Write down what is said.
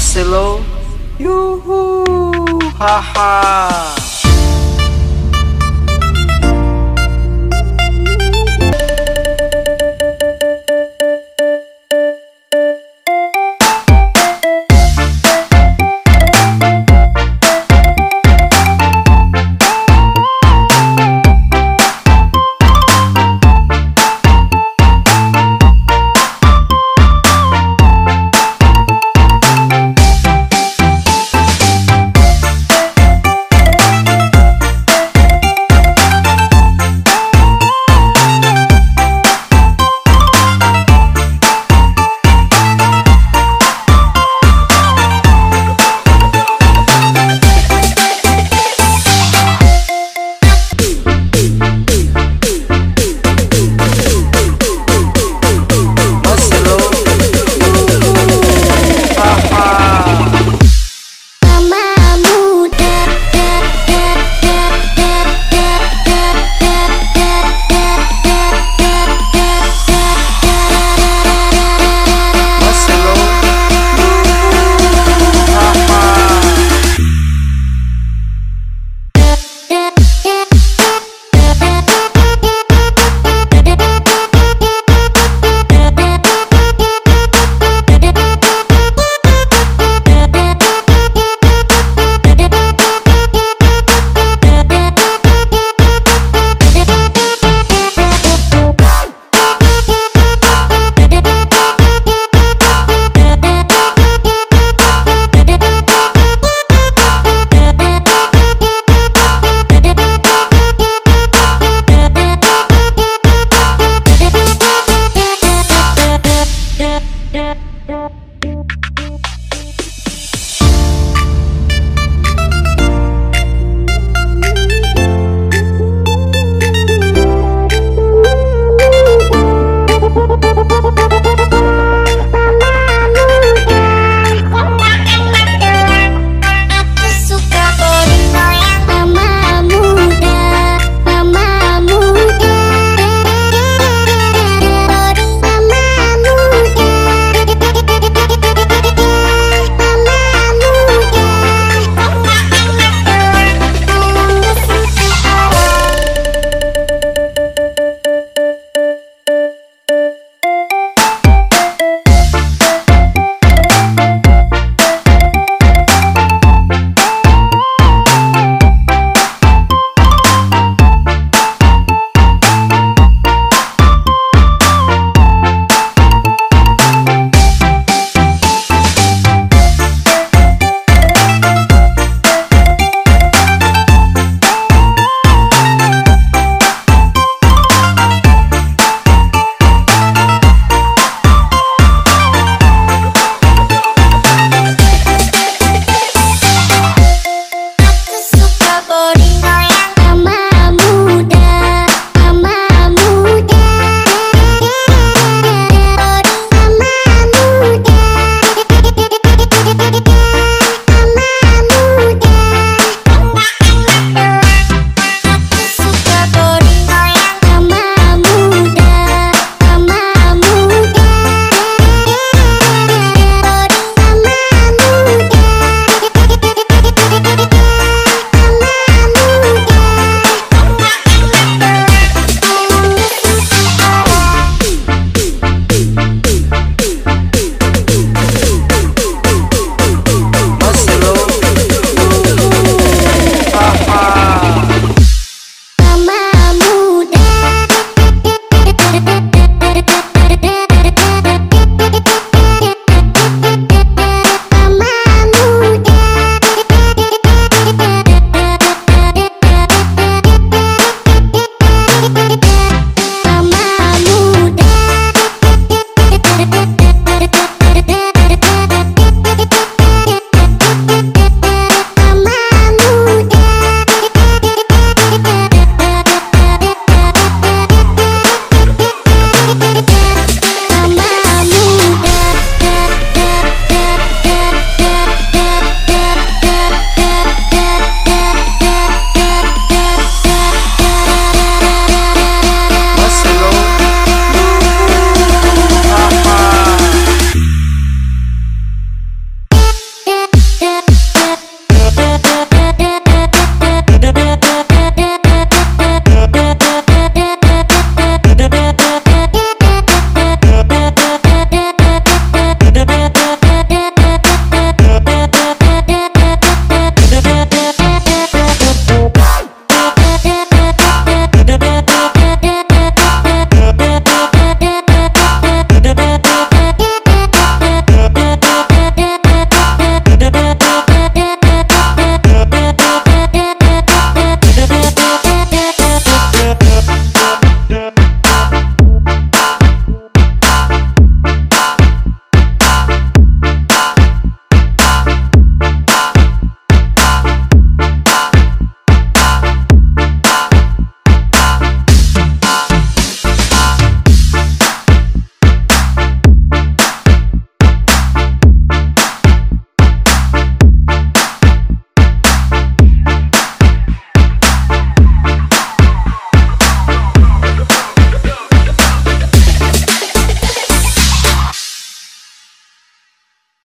Marcelo. Oh. Yoo-hoo! Ha ha!